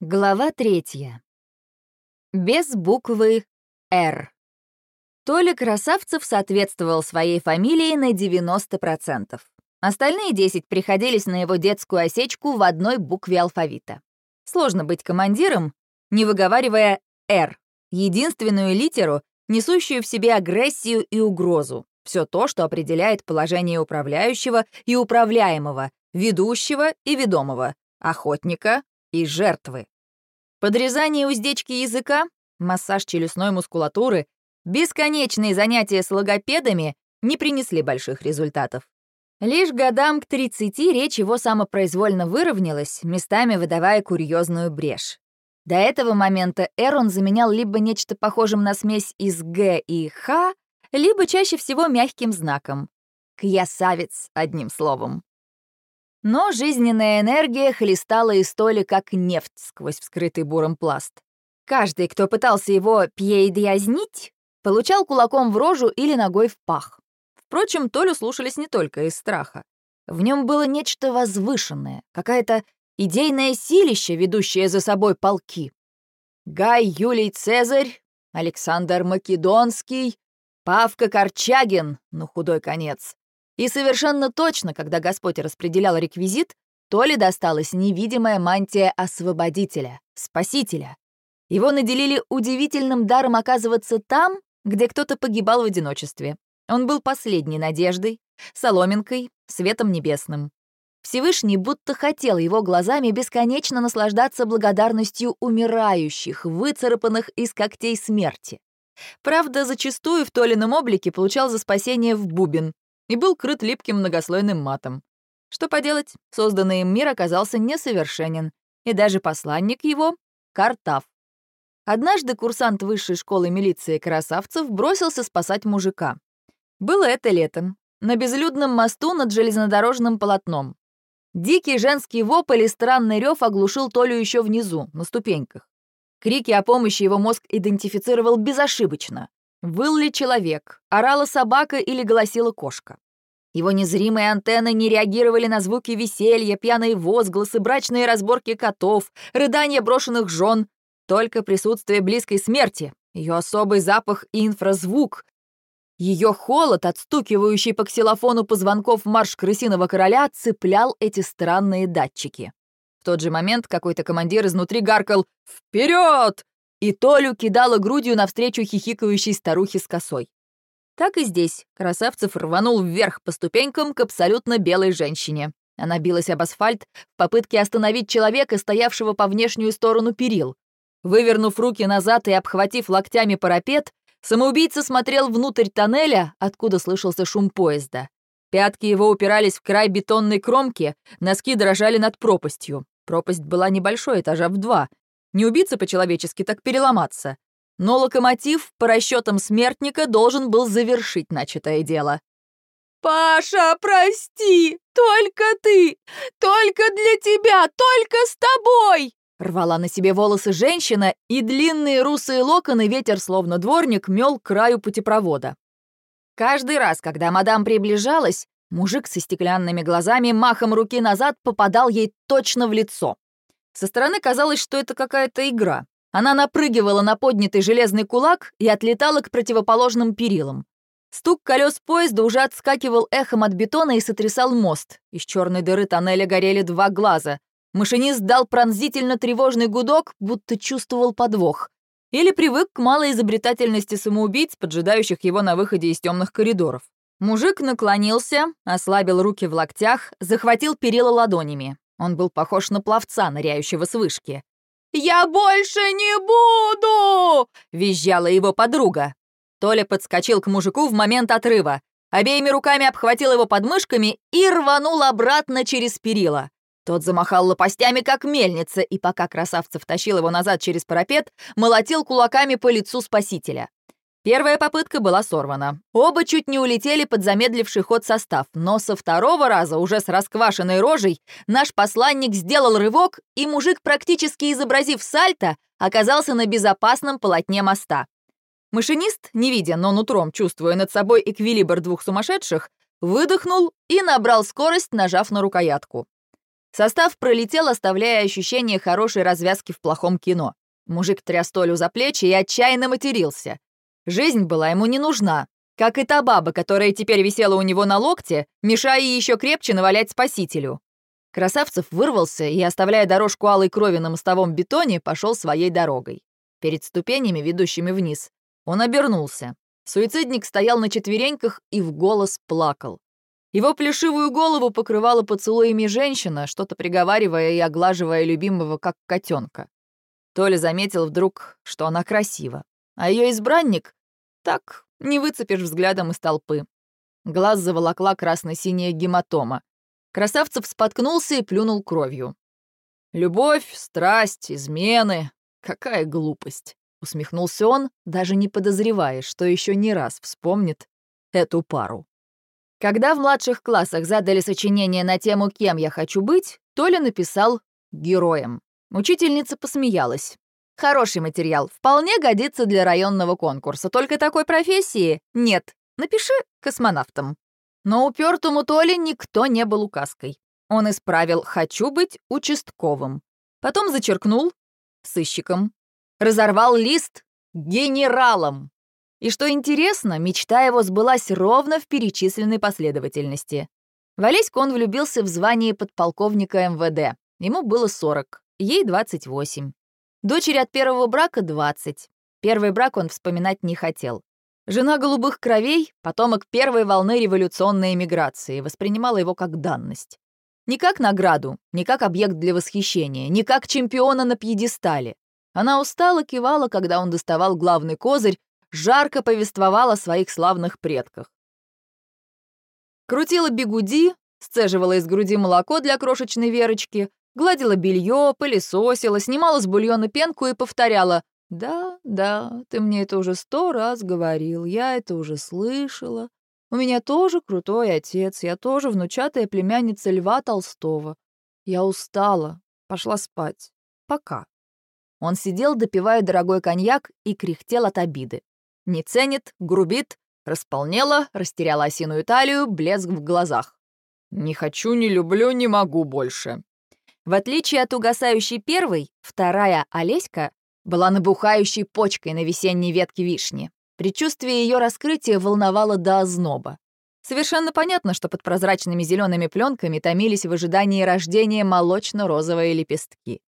Глава третья. Без буквы «Р». Толя Красавцев соответствовал своей фамилии на 90%. Остальные 10 приходились на его детскую осечку в одной букве алфавита. Сложно быть командиром, не выговаривая «Р», единственную литеру, несущую в себе агрессию и угрозу. Все то, что определяет положение управляющего и управляемого, ведущего и ведомого, охотника и жертвы. Подрезание уздечки языка, массаж челюстной мускулатуры, бесконечные занятия с логопедами не принесли больших результатов. Лишь годам к 30 речь его самопроизвольно выровнялась, местами выдавая курьезную брешь. До этого момента «р» он заменял либо нечто похожим на смесь из «г» и «х», либо чаще всего мягким знаком. «Кьясавец», одним словом. Но жизненная энергия хлестала из Толи как нефть сквозь вскрытый буром пласт. Каждый, кто пытался его пьейдязнить, получал кулаком в рожу или ногой в пах. Впрочем, Толю слушались не только из страха. В нем было нечто возвышенное, какая-то идейное силище, ведущее за собой полки. Гай Юлий Цезарь, Александр Македонский, Павка Корчагин, ну худой конец, и совершенно точно, когда Господь распределял реквизит, то ли досталась невидимая мантия освободителя, спасителя. Его наделили удивительным даром оказываться там, где кто-то погибал в одиночестве. Он был последней надеждой, соломинкой, светом небесным. Всевышний будто хотел его глазами бесконечно наслаждаться благодарностью умирающих, выцарапанных из когтей смерти. Правда, зачастую в Толином облике получал за спасение в бубен, и был крыт липким многослойным матом. Что поделать, созданный им мир оказался несовершенен, и даже посланник его — Картав. Однажды курсант высшей школы милиции Красавцев бросился спасать мужика. Было это летом, на безлюдном мосту над железнодорожным полотном. Дикий женский вопль и странный рев оглушил Толю еще внизу, на ступеньках. Крики о помощи его мозг идентифицировал безошибочно. Выл ли человек, орала собака или голосила кошка. Его незримые антенны не реагировали на звуки веселья, пьяные возгласы, брачные разборки котов, рыдания брошенных жен. Только присутствие близкой смерти, ее особый запах и инфразвук, ее холод, отстукивающий по ксилофону позвонков марш крысиного короля, цеплял эти странные датчики. В тот же момент какой-то командир изнутри гаркал «Вперед!» И Толю кидала грудью навстречу хихикающей старухе с косой. Так и здесь Красавцев рванул вверх по ступенькам к абсолютно белой женщине. Она билась об асфальт в попытке остановить человека, стоявшего по внешнюю сторону перил. Вывернув руки назад и обхватив локтями парапет, самоубийца смотрел внутрь тоннеля, откуда слышался шум поезда. Пятки его упирались в край бетонной кромки, носки дрожали над пропастью. Пропасть была небольшой, этажа в два, не убиться по-человечески, так переломаться. Но локомотив, по расчетам смертника, должен был завершить начатое дело. «Паша, прости! Только ты! Только для тебя! Только с тобой!» Рвала на себе волосы женщина, и длинные русые локоны ветер, словно дворник, мел к краю путепровода. Каждый раз, когда мадам приближалась, мужик со стеклянными глазами махом руки назад попадал ей точно в лицо. Со стороны казалось, что это какая-то игра. Она напрыгивала на поднятый железный кулак и отлетала к противоположным перилам. Стук колес поезда уже отскакивал эхом от бетона и сотрясал мост. Из черной дыры тоннеля горели два глаза. Машинист дал пронзительно тревожный гудок, будто чувствовал подвох. Или привык к малой изобретательности самоубийц, поджидающих его на выходе из темных коридоров. Мужик наклонился, ослабил руки в локтях, захватил перила ладонями. Он был похож на пловца, ныряющего с вышки. «Я больше не буду!» — визжала его подруга. Толя подскочил к мужику в момент отрыва, обеими руками обхватил его подмышками и рванул обратно через перила. Тот замахал лопастями, как мельница, и пока красавцев тащил его назад через парапет, молотил кулаками по лицу спасителя. Первая попытка была сорвана. Оба чуть не улетели под замедливший ход состав, но со второго раза, уже с расквашенной рожей, наш посланник сделал рывок, и мужик, практически изобразив сальто, оказался на безопасном полотне моста. Машинист, не видя, но нутром чувствуя над собой эквилибр двух сумасшедших, выдохнул и набрал скорость, нажав на рукоятку. Состав пролетел, оставляя ощущение хорошей развязки в плохом кино. Мужик тряс Толю за плечи и отчаянно матерился. Жизнь была ему не нужна, как и та баба, которая теперь висела у него на локте, мешая еще крепче навалять спасителю. Красавцев вырвался и, оставляя дорожку алой крови на мостовом бетоне, пошел своей дорогой. Перед ступенями, ведущими вниз, он обернулся. Суицидник стоял на четвереньках и в голос плакал. Его плешивую голову покрывала поцелуями женщина, что-то приговаривая и оглаживая любимого, как котенка. Толя заметил вдруг, что она красива, а ее избранник так не выцепишь взглядом из толпы. Глаз заволокла красно-синяя гематома. Красавцев споткнулся и плюнул кровью. «Любовь, страсть, измены. Какая глупость!» — усмехнулся он, даже не подозревая, что еще не раз вспомнит эту пару. Когда в младших классах задали сочинение на тему «Кем я хочу быть», Толя написал «Героем». Учительница посмеялась. Хороший материал, вполне годится для районного конкурса, только такой профессии нет. Напиши космонавтом. Но упертому Толе никто не был указкой. Он исправил «хочу быть участковым». Потом зачеркнул «сыщиком». Разорвал лист «генералом». И что интересно, мечта его сбылась ровно в перечисленной последовательности. В Олеську он влюбился в звание подполковника МВД. Ему было 40, ей 28. Дочери от первого брака 20. Первый брак он вспоминать не хотел. Жена голубых кровей, потомок первой волны революционной эмиграции, воспринимала его как данность. Не как награду, не как объект для восхищения, не как чемпиона на пьедестале. Она устало кивала, когда он доставал главный козырь, жарко повествовала о своих славных предках. Крутила бегуди, сцеживала из груди молоко для крошечной Верочки, Гладила белье, пылесосила, снимала с бульона пенку и повторяла «Да, да, ты мне это уже сто раз говорил, я это уже слышала. У меня тоже крутой отец, я тоже внучатая племянница Льва Толстого. Я устала, пошла спать. Пока». Он сидел, допивая дорогой коньяк, и кряхтел от обиды. Не ценит, грубит, располнела, растеряла осиную талию, блеск в глазах. «Не хочу, не люблю, не могу больше. В отличие от угасающей первой, вторая Олеська была набухающей почкой на весенней ветке вишни. Предчувствие ее раскрытия волновало до озноба. Совершенно понятно, что под прозрачными зелеными пленками томились в ожидании рождения молочно-розовые лепестки.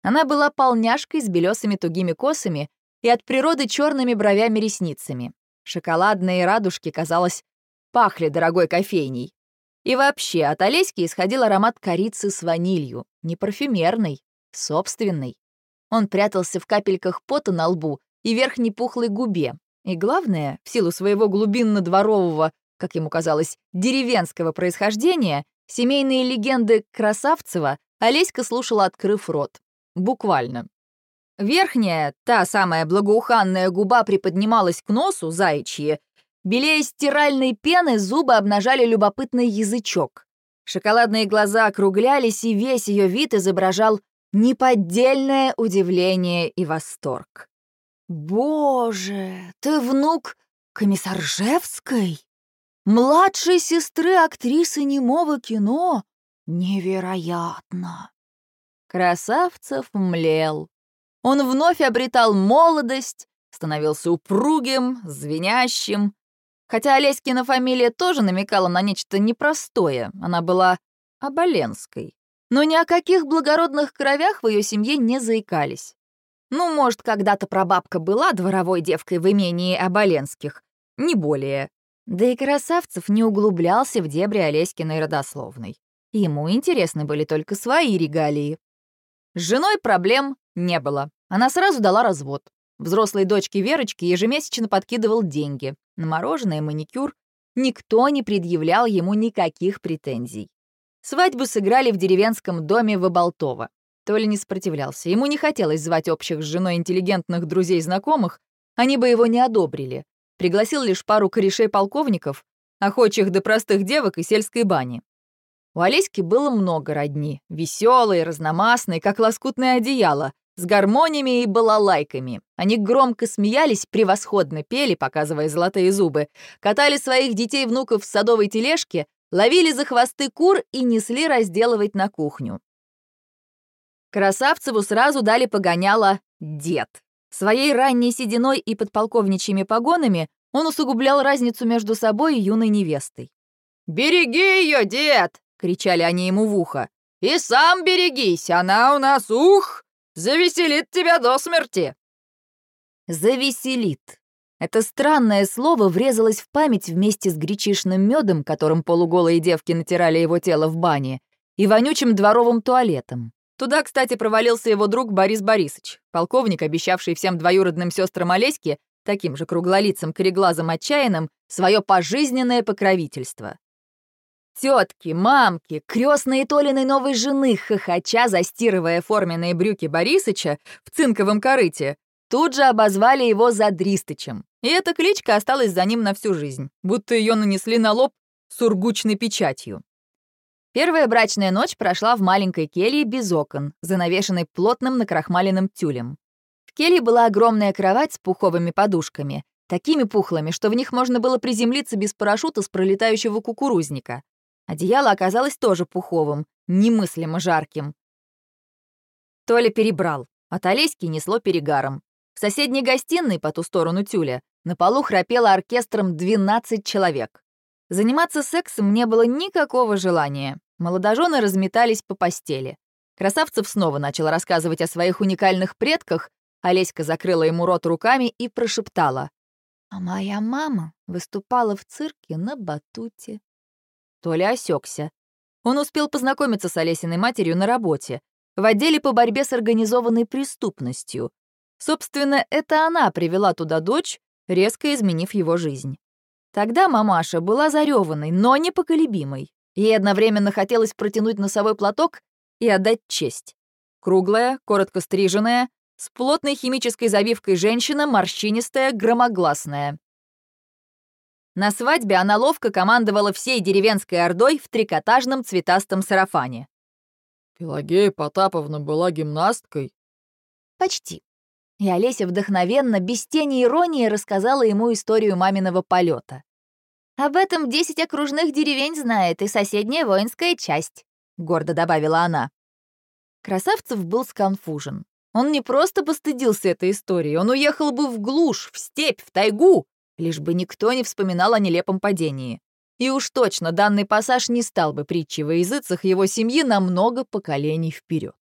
Она была полняшкой с белесыми тугими косами и от природы черными бровями-ресницами. Шоколадные радужки, казалось, пахли дорогой кофейней. И вообще, от Олеськи исходил аромат корицы с ванилью, не парфюмерный, собственный. Он прятался в капельках пота на лбу и верхней пухлой губе. И главное, в силу своего глубинно-дворового, как ему казалось, деревенского происхождения, семейные легенды Красавцева Олеська слушала, открыв рот. Буквально. Верхняя, та самая благоуханная губа приподнималась к носу, заячье, Белее стиральной пены зубы обнажали любопытный язычок. Шоколадные глаза округлялись, и весь ее вид изображал неподдельное удивление и восторг. «Боже, ты внук комиссаржевской? Младшей сестры актрисы немого кино? Невероятно!» Красавцев млел. Он вновь обретал молодость, становился упругим, звенящим, Хотя Олеськина фамилия тоже намекала на нечто непростое, она была Оболенской. Но ни о каких благородных кровях в ее семье не заикались. Ну, может, когда-то прабабка была дворовой девкой в имении Оболенских, не более. Да и Красавцев не углублялся в дебри Олеськиной родословной. Ему интересны были только свои регалии. С женой проблем не было. Она сразу дала развод. Взрослой дочке Верочки ежемесячно подкидывал деньги. На мороженое, маникюр. Никто не предъявлял ему никаких претензий. Свадьбу сыграли в деревенском доме в Оболтово. Толя не сопротивлялся. Ему не хотелось звать общих с женой интеллигентных друзей-знакомых. Они бы его не одобрили. Пригласил лишь пару корешей-полковников, охочих до простых девок и сельской бани. У Олеськи было много родни, веселые, разномастные, как лоскутное одеяло, с гармониями и балалайками. Они громко смеялись, превосходно пели, показывая золотые зубы, катали своих детей-внуков в садовой тележке, ловили за хвосты кур и несли разделывать на кухню. Красавцеву сразу дали погоняло дед. Своей ранней сединой и подполковничьими погонами он усугублял разницу между собой и юной невестой. «Береги ее, дед!» — кричали они ему в ухо. «И сам берегись, она у нас, ух, завеселит тебя до смерти!» «Завеселит». Это странное слово врезалось в память вместе с гречишным медом, которым полуголые девки натирали его тело в бане, и вонючим дворовым туалетом. Туда, кстати, провалился его друг Борис Борисович, полковник, обещавший всем двоюродным сестрам Олеське, таким же круглолицым, кореглазым отчаянным, свое пожизненное покровительство. Тетки, мамки, крестные Толиной новой жены, хохоча, застирывая форменные брюки Борисыча в цинковом корыте, тут же обозвали его Задристычем. И эта кличка осталась за ним на всю жизнь, будто ее нанесли на лоб сургучной печатью. Первая брачная ночь прошла в маленькой келье без окон, занавешенной плотным накрахмаленным тюлем. В келье была огромная кровать с пуховыми подушками, такими пухлыми, что в них можно было приземлиться без парашюта с пролетающего кукурузника. Одеяло оказалось тоже пуховым, немыслимо жарким. Толя перебрал. От Олеськи несло перегаром. В соседней гостиной, по ту сторону тюля, на полу храпело оркестром 12 человек. Заниматься сексом не было никакого желания. Молодожены разметались по постели. Красавцев снова начал рассказывать о своих уникальных предках, Олеська закрыла ему рот руками и прошептала. «А моя мама выступала в цирке на батуте». Толя осекся. Он успел познакомиться с Олесиной матерью на работе, в отделе по борьбе с организованной преступностью. Собственно, это она привела туда дочь, резко изменив его жизнь. Тогда мамаша была зареванной, но непоколебимой. Ей одновременно хотелось протянуть носовой платок и отдать честь. Круглая, коротко стриженная, с плотной химической завивкой женщина, морщинистая, громогласная. На свадьбе она ловко командовала всей деревенской ордой в трикотажном цветастом сарафане. «Пелагея Потаповна была гимнасткой?» «Почти. И Олеся вдохновенно, без тени иронии, рассказала ему историю маминого полета. «Об этом десять окружных деревень знает и соседняя воинская часть», — гордо добавила она. Красавцев был сконфужен. Он не просто постыдился этой истории, он уехал бы в глушь, в степь, в тайгу, лишь бы никто не вспоминал о нелепом падении. И уж точно данный пассаж не стал бы притчей во языцах его семьи на много поколений вперед.